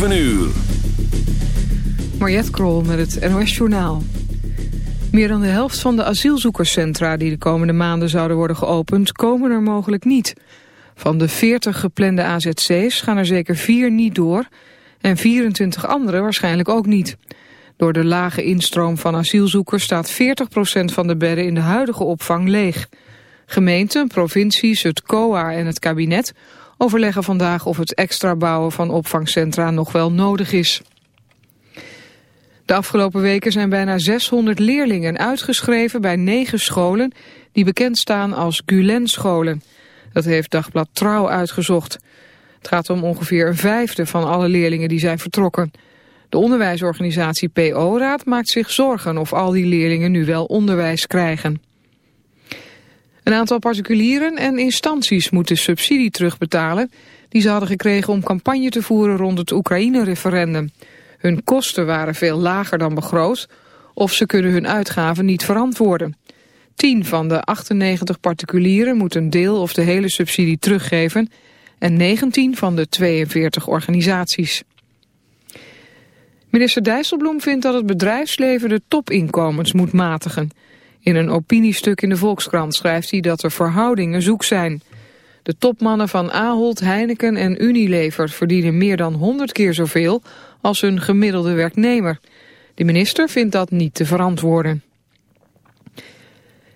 7 uur. Mariette Krol met het NOS Journaal. Meer dan de helft van de asielzoekerscentra die de komende maanden zouden worden geopend, komen er mogelijk niet. Van de 40 geplande AZC's gaan er zeker 4 niet door en 24 andere waarschijnlijk ook niet. Door de lage instroom van asielzoekers staat 40% van de bedden in de huidige opvang leeg. Gemeenten, provincies, het COA en het kabinet overleggen vandaag of het extra bouwen van opvangcentra nog wel nodig is. De afgelopen weken zijn bijna 600 leerlingen uitgeschreven bij negen scholen die bekend staan als Gulen-scholen. Dat heeft Dagblad Trouw uitgezocht. Het gaat om ongeveer een vijfde van alle leerlingen die zijn vertrokken. De onderwijsorganisatie PO-raad maakt zich zorgen of al die leerlingen nu wel onderwijs krijgen. Een aantal particulieren en instanties moeten subsidie terugbetalen... die ze hadden gekregen om campagne te voeren rond het Oekraïne-referendum. Hun kosten waren veel lager dan begroot... of ze kunnen hun uitgaven niet verantwoorden. 10 van de 98 particulieren moeten een deel of de hele subsidie teruggeven... en 19 van de 42 organisaties. Minister Dijsselbloem vindt dat het bedrijfsleven de topinkomens moet matigen... In een opiniestuk in de Volkskrant schrijft hij dat er verhoudingen zoek zijn. De topmannen van Ahold, Heineken en Unilever verdienen meer dan 100 keer zoveel als hun gemiddelde werknemer. De minister vindt dat niet te verantwoorden.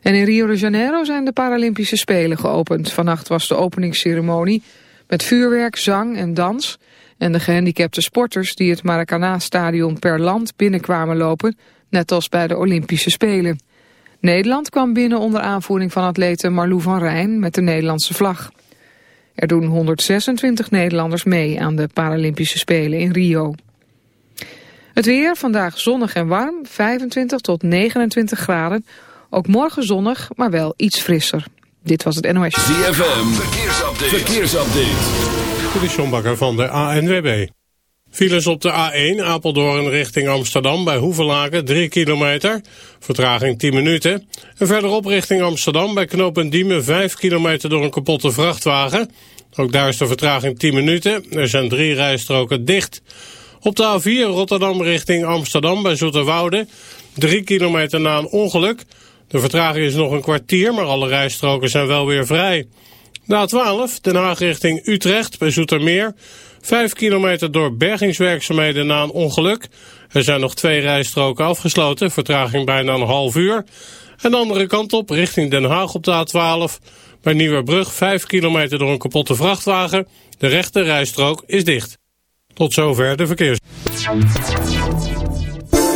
En in Rio de Janeiro zijn de Paralympische Spelen geopend. Vannacht was de openingsceremonie met vuurwerk, zang en dans. En de gehandicapte sporters die het Maracana-stadion per land binnenkwamen lopen, net als bij de Olympische Spelen. Nederland kwam binnen onder aanvoering van atlete Marlou van Rijn met de Nederlandse vlag. Er doen 126 Nederlanders mee aan de Paralympische Spelen in Rio. Het weer, vandaag zonnig en warm, 25 tot 29 graden. Ook morgen zonnig, maar wel iets frisser. Dit was het NOS. ZFM, verkeersupdate. verkeersupdate. De Sjombakker van de ANWB. Files op de A1 Apeldoorn richting Amsterdam bij Hoevelaken 3 kilometer. Vertraging 10 minuten. En verderop richting Amsterdam bij knooppunt Diemen 5 kilometer door een kapotte vrachtwagen. Ook daar is de vertraging 10 minuten. Er zijn drie rijstroken dicht. Op de A4 Rotterdam richting Amsterdam bij Zoeterwoude. 3 kilometer na een ongeluk. De vertraging is nog een kwartier, maar alle rijstroken zijn wel weer vrij. De A12 Den Haag richting Utrecht bij Zoetermeer. Vijf kilometer door bergingswerkzaamheden na een ongeluk. Er zijn nog twee rijstroken afgesloten, vertraging bijna een half uur. En de andere kant op, richting Den Haag op de A12. Bij Nieuwerbrug, vijf kilometer door een kapotte vrachtwagen. De rechte rijstrook is dicht. Tot zover de verkeers.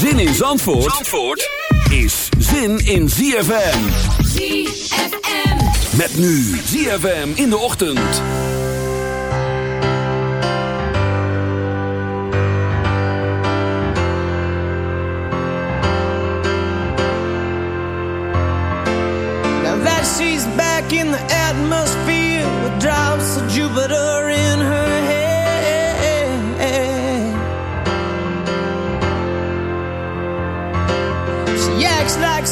Zin in Zandvoort, Zandvoort is zin in ZFM. ZFM. Met nu ZFM in de ochtend. Now that she's back in the atmosphere with drops of Jupiter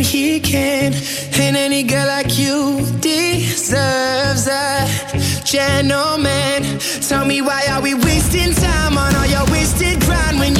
he can. And any girl like you deserves a gentleman. Tell me why are we wasting time on all your wasted grind when you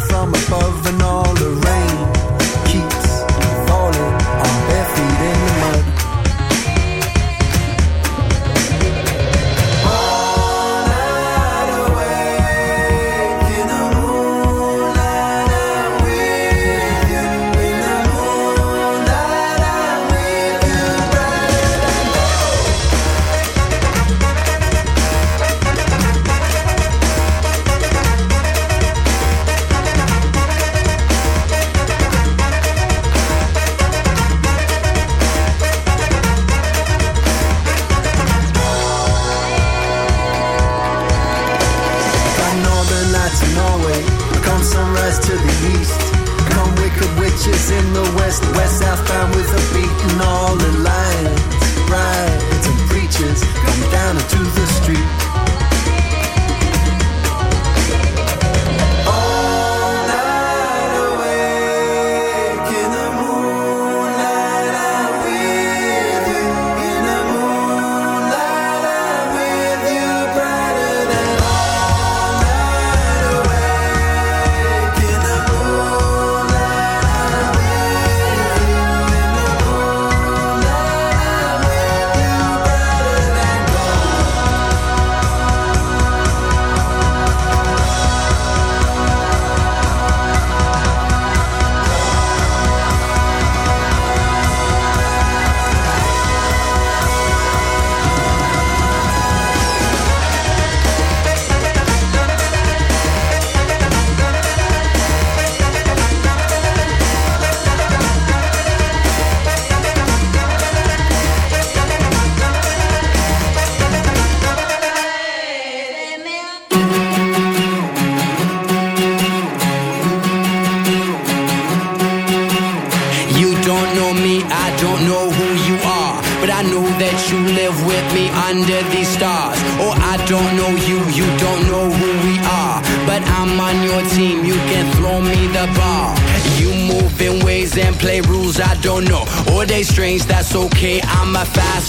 from above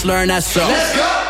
just learn that song. Let's go!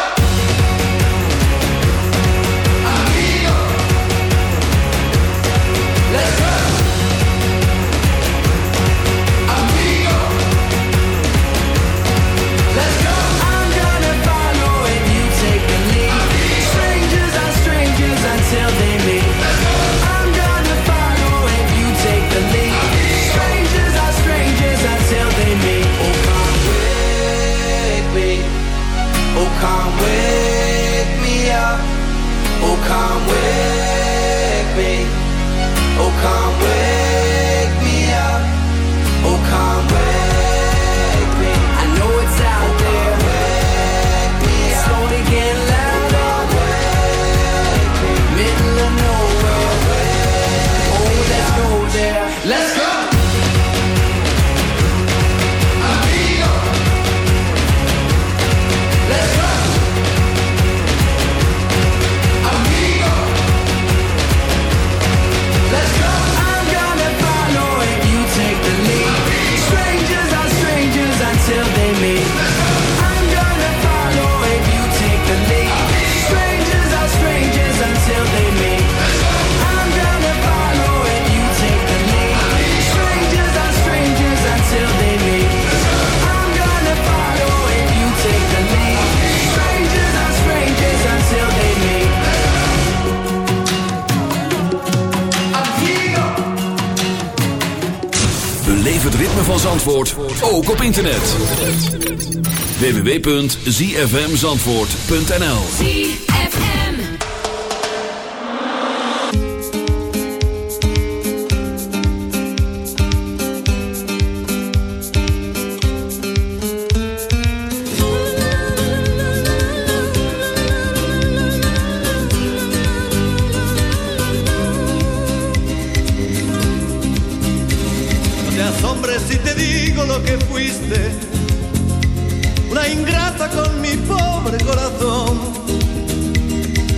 www.zfmzandvoort.nl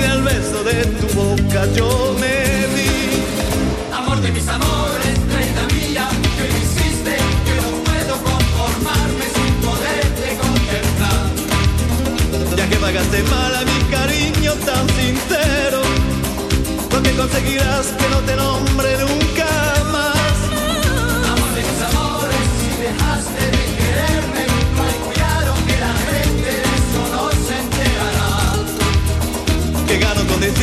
sin el beso de tu boca yo me vi. Amor de mis amores, reina mía, que hiciste, que no puedo conformarme sin poderte contemplar. Ya que pagaste mal a mi cariño tan sincero, lo que conseguirás que no te nombre nunca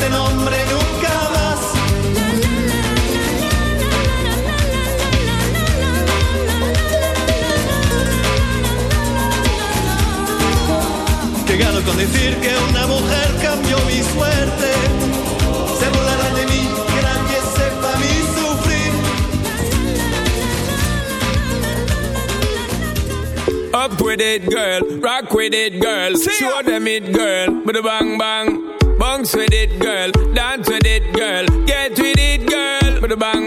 te nombre nunca más. Que gano con decir que una mujer cambió mi suerte. Se burlarán de mí, que nadie sepa mi sufrir. Up with it, girl. Rock with it, girl. Show them it, girl. With a bang bang bounce with it, girl. Dance with it, girl. Get with it, girl. Put the bang,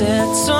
sets on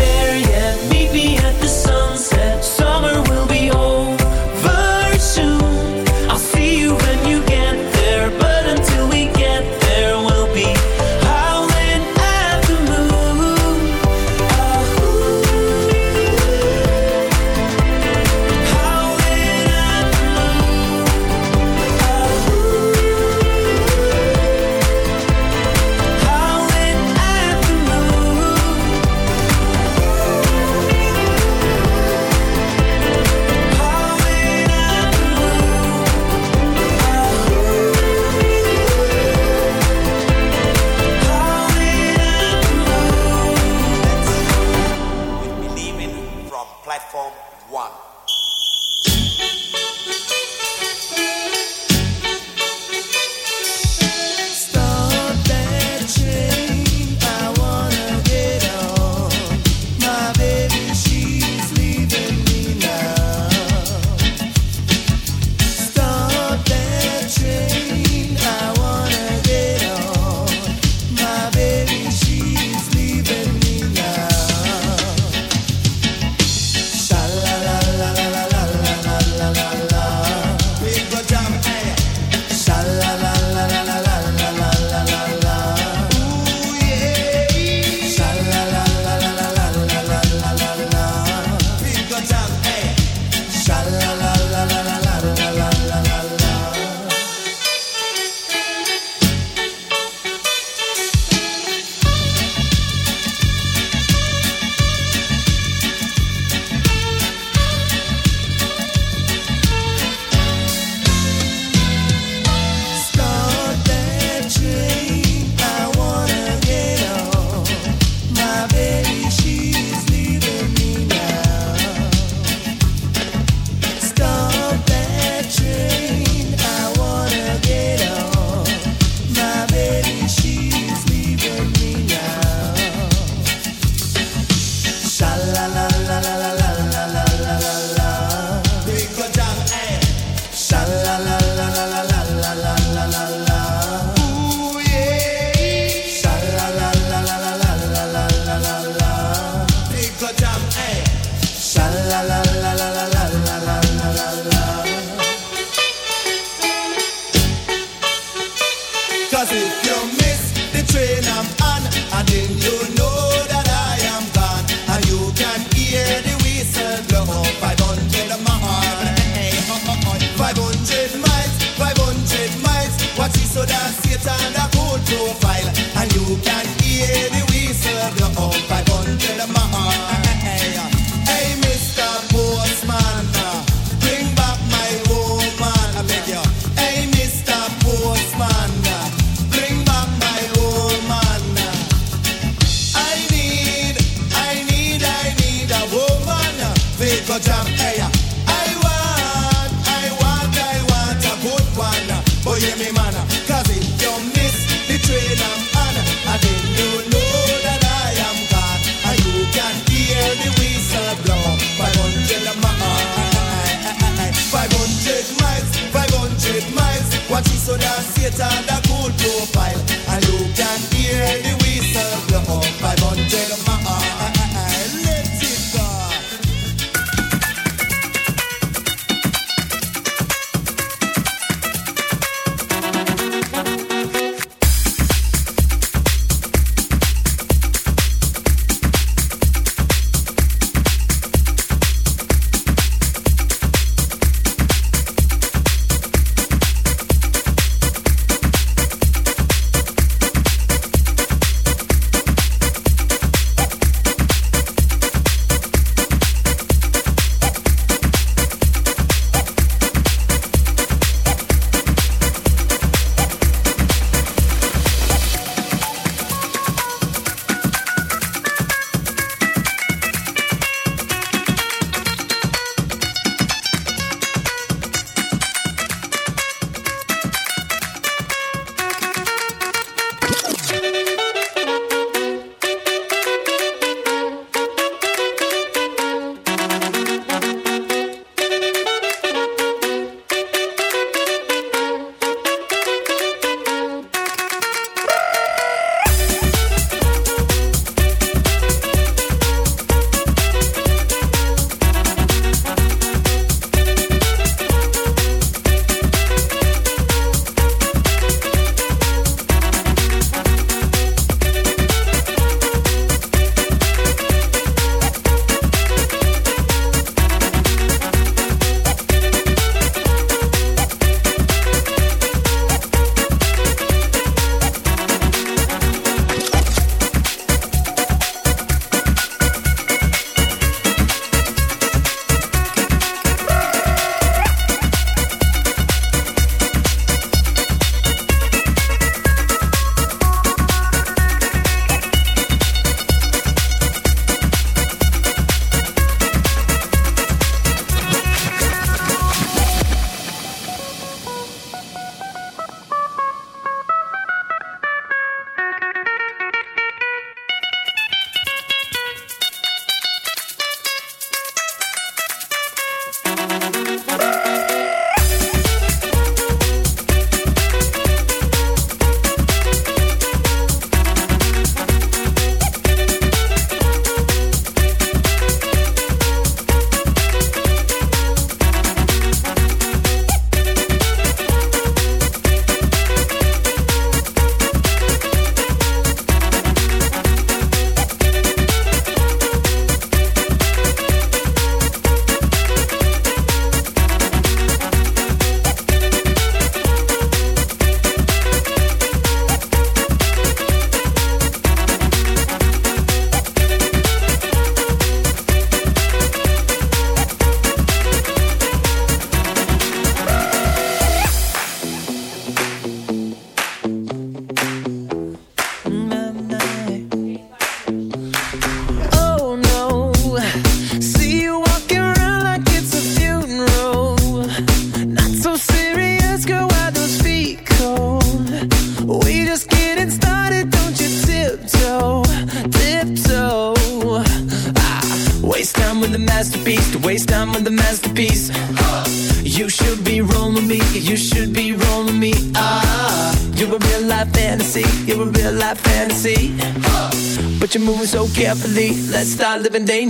and a good fight.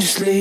strangely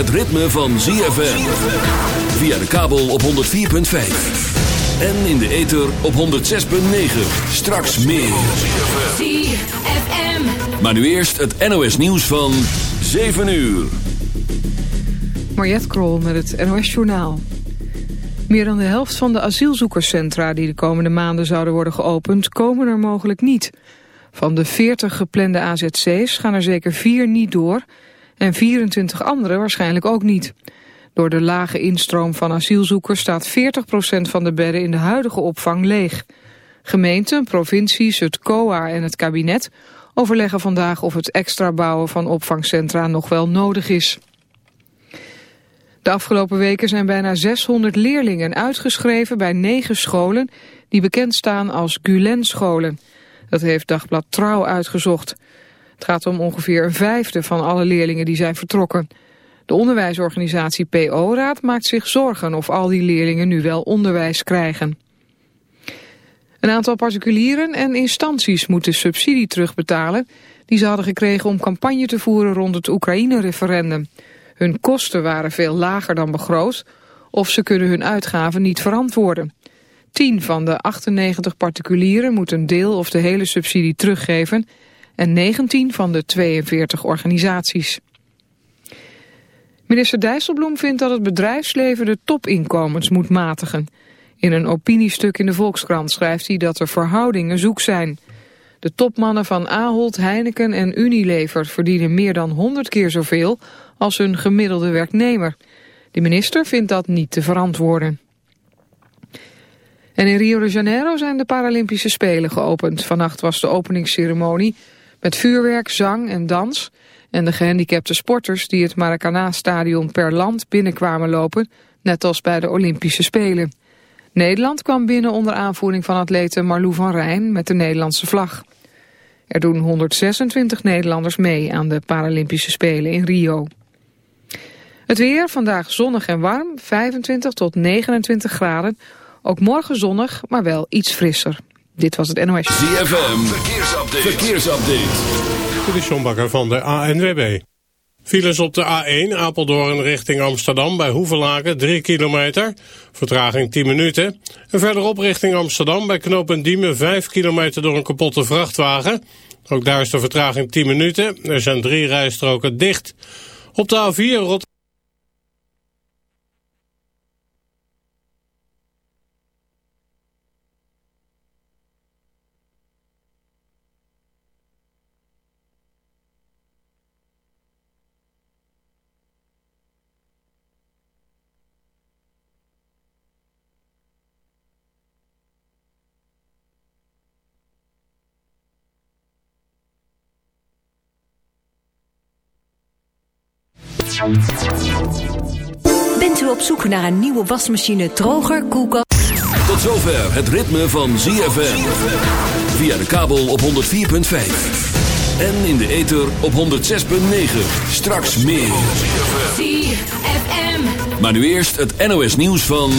het ritme van ZFM. Via de kabel op 104.5. En in de ether op 106.9. Straks meer. ZFM. Maar nu eerst het NOS nieuws van 7 uur. Mariette Krol met het NOS Journaal. Meer dan de helft van de asielzoekerscentra die de komende maanden zouden worden geopend, komen er mogelijk niet. Van de 40 geplande AZC's gaan er zeker 4 niet door en 24 andere waarschijnlijk ook niet. Door de lage instroom van asielzoekers staat 40% van de bedden in de huidige opvang leeg. Gemeenten, provincies, het COA en het kabinet overleggen vandaag of het extra bouwen van opvangcentra nog wel nodig is. De afgelopen weken zijn bijna 600 leerlingen uitgeschreven bij negen scholen die bekend staan als Gulen-scholen. Dat heeft Dagblad Trouw uitgezocht. Het gaat om ongeveer een vijfde van alle leerlingen die zijn vertrokken. De onderwijsorganisatie PO-raad maakt zich zorgen of al die leerlingen nu wel onderwijs krijgen. Een aantal particulieren en instanties moeten subsidie terugbetalen... die ze hadden gekregen om campagne te voeren rond het Oekraïne-referendum. Hun kosten waren veel lager dan begroot... of ze kunnen hun uitgaven niet verantwoorden. 10 van de 98 particulieren moeten een deel of de hele subsidie teruggeven... en 19 van de 42 organisaties. Minister Dijsselbloem vindt dat het bedrijfsleven de topinkomens moet matigen. In een opiniestuk in de Volkskrant schrijft hij dat de verhoudingen zoek zijn. De topmannen van Ahold, Heineken en Unilever verdienen meer dan 100 keer zoveel als hun gemiddelde werknemer. De minister vindt dat niet te verantwoorden. En in Rio de Janeiro zijn de Paralympische Spelen geopend. Vannacht was de openingsceremonie met vuurwerk, zang en dans. En de gehandicapte sporters die het Maracana-stadion per land binnenkwamen lopen, net als bij de Olympische Spelen. Nederland kwam binnen onder aanvoering van atlete Marlou van Rijn met de Nederlandse vlag. Er doen 126 Nederlanders mee aan de Paralympische Spelen in Rio. Het weer, vandaag zonnig en warm, 25 tot 29 graden. Ook morgen zonnig, maar wel iets frisser. Dit was het NOS. ZFM, verkeersupdate. verkeersupdate. Dit is John Bakker van de ANWB. Files op de A1 Apeldoorn richting Amsterdam bij Hoevelaken 3 kilometer. Vertraging 10 minuten. En verderop richting Amsterdam bij knooppunt Diemen 5 kilometer door een kapotte vrachtwagen. Ook daar is de vertraging 10 minuten. Er zijn drie rijstroken dicht. Op de A4 Rotterdam. Naar een nieuwe wasmachine, droger, koelkast... Tot zover het ritme van ZFM. Via de kabel op 104.5. En in de ether op 106.9. Straks meer. ZFM. Maar nu eerst het NOS nieuws van...